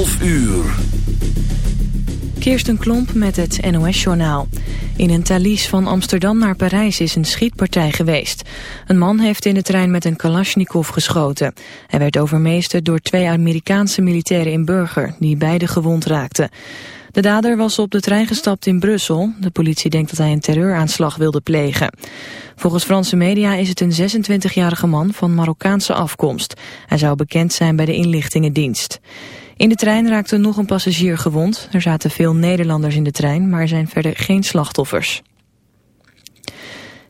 11 uur. Kirsten Klomp met het NOS-journaal. In een talies van Amsterdam naar Parijs is een schietpartij geweest. Een man heeft in de trein met een kalasjnikov geschoten. Hij werd overmeesterd door twee Amerikaanse militairen in Burger... die beide gewond raakten. De dader was op de trein gestapt in Brussel. De politie denkt dat hij een terreuraanslag wilde plegen. Volgens Franse media is het een 26-jarige man van Marokkaanse afkomst. Hij zou bekend zijn bij de inlichtingendienst. In de trein raakte nog een passagier gewond. Er zaten veel Nederlanders in de trein, maar er zijn verder geen slachtoffers.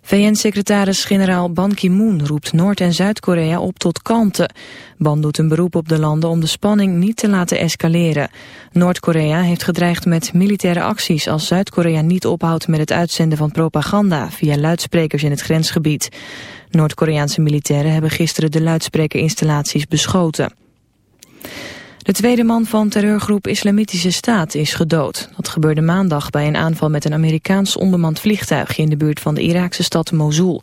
VN-secretaris-generaal Ban Ki-moon roept Noord- en Zuid-Korea op tot kalmte. Ban doet een beroep op de landen om de spanning niet te laten escaleren. Noord-Korea heeft gedreigd met militaire acties als Zuid-Korea niet ophoudt met het uitzenden van propaganda via luidsprekers in het grensgebied. Noord-Koreaanse militairen hebben gisteren de luidsprekerinstallaties beschoten. De tweede man van terreurgroep Islamitische Staat is gedood. Dat gebeurde maandag bij een aanval met een Amerikaans onbemand vliegtuigje in de buurt van de Iraakse stad Mosul.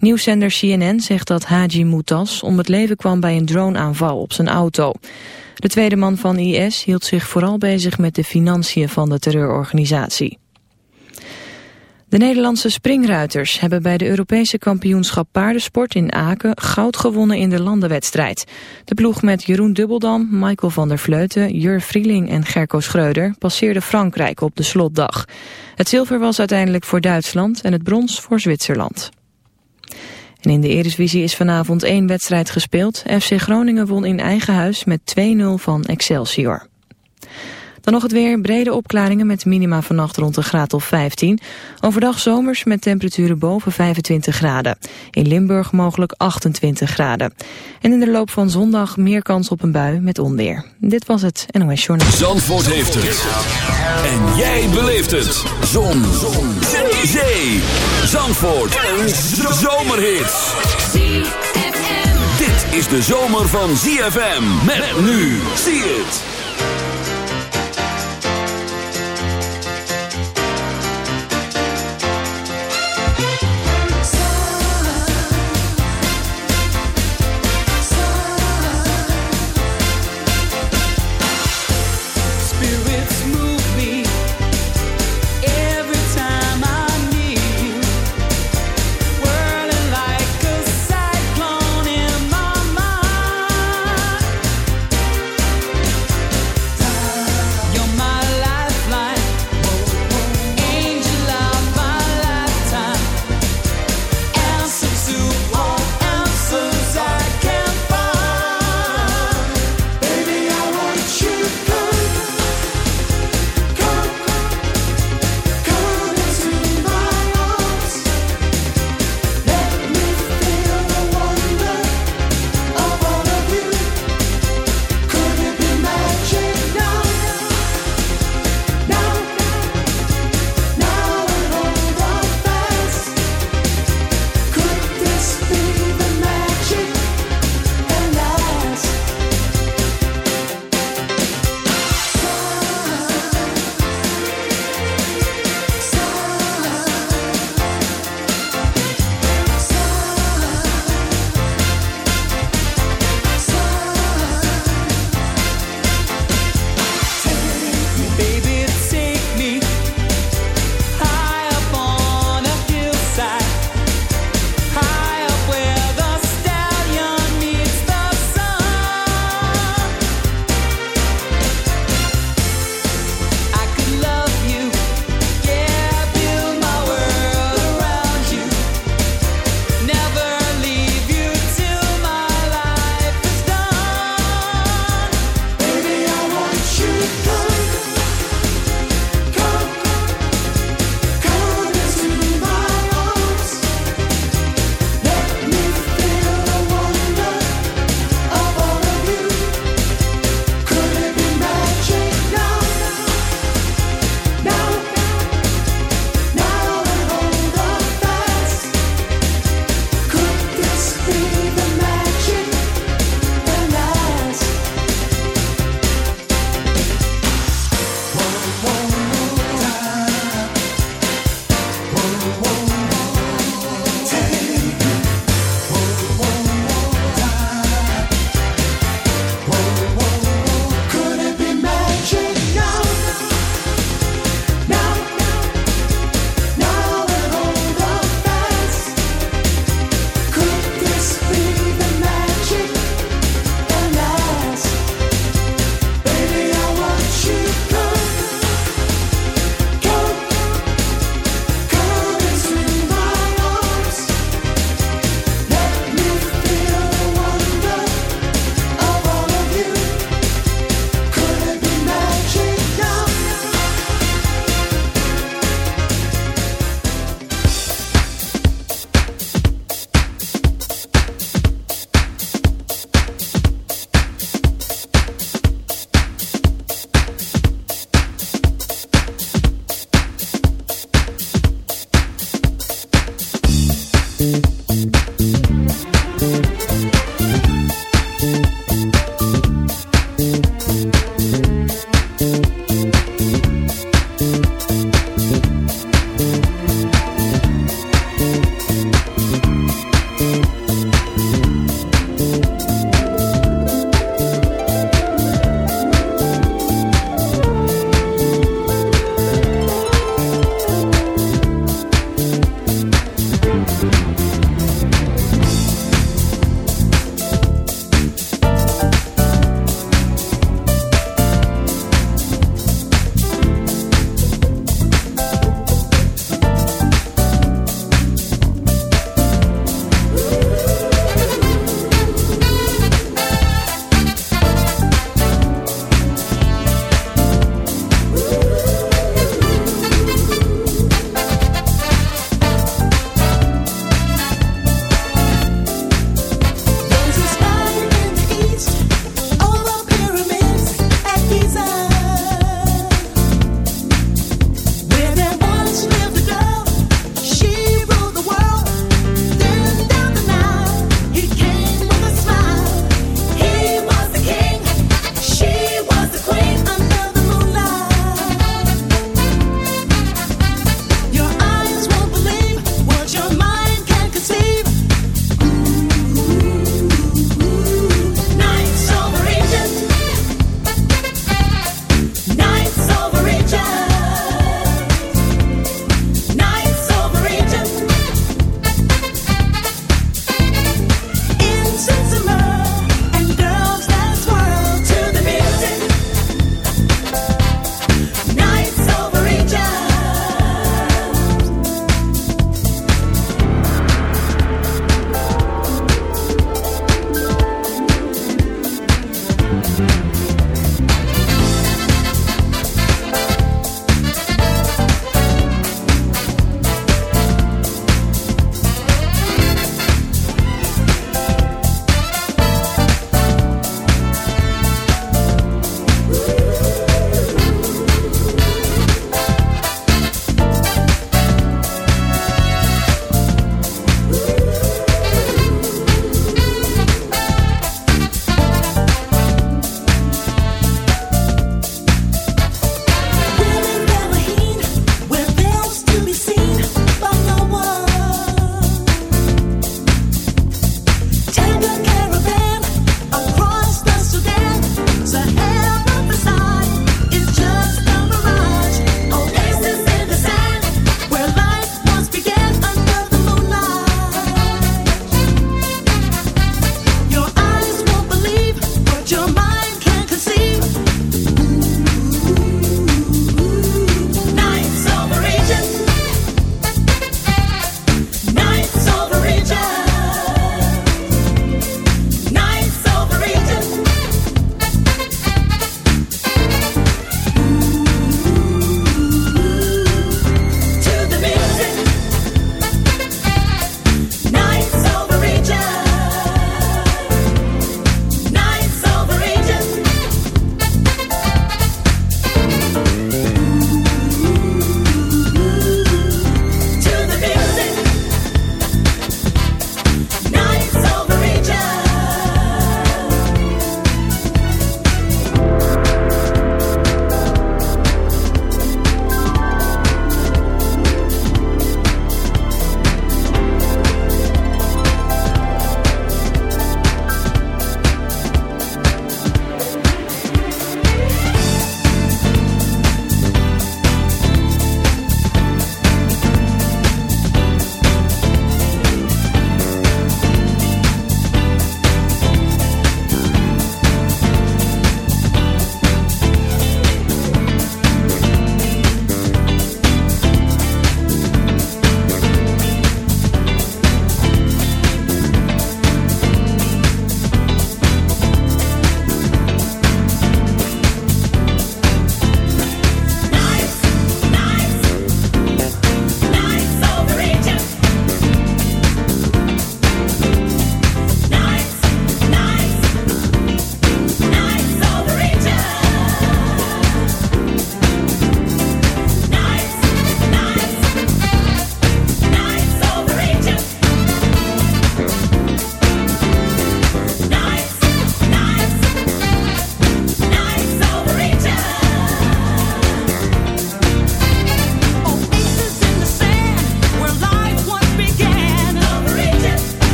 Nieuwszender CNN zegt dat Haji Moutas om het leven kwam bij een droneaanval op zijn auto. De tweede man van IS hield zich vooral bezig met de financiën van de terreurorganisatie. De Nederlandse springruiters hebben bij de Europese kampioenschap paardensport in Aken goud gewonnen in de landenwedstrijd. De ploeg met Jeroen Dubbeldam, Michael van der Vleuten, Jur Vrieling en Gerco Schreuder passeerde Frankrijk op de slotdag. Het zilver was uiteindelijk voor Duitsland en het brons voor Zwitserland. En in de Eredivisie is vanavond één wedstrijd gespeeld. FC Groningen won in eigen huis met 2-0 van Excelsior. Dan nog het weer, brede opklaringen met minima vannacht rond een graad of 15. Overdag zomers met temperaturen boven 25 graden. In Limburg mogelijk 28 graden. En in de loop van zondag meer kans op een bui met onweer. Dit was het NOS Journal. Zandvoort heeft het. En jij beleeft het. Zon. Zon. Zee. Zandvoort. Een zomerhit. Dit is de zomer van ZFM. Met nu. Zie het.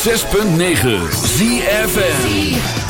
106.9 ZFN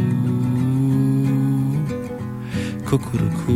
Kukuruku.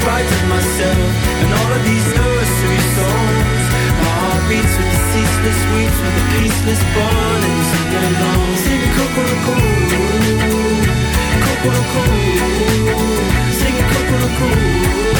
Spite of myself and all of these nursery songs, my heart beats with the ceaseless weeds with the peaceless and sing along. Sing Kokoroko, Kokoroko, sing Kokoroko.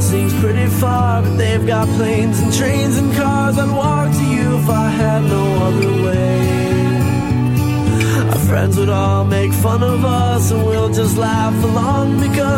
seems pretty far, but they've got planes and trains and cars. I'd walk to you if I had no other way. Our friends would all make fun of us, and we'll just laugh along because.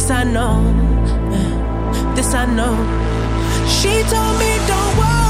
This I know. This I know. She told me don't worry.